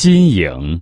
新颖。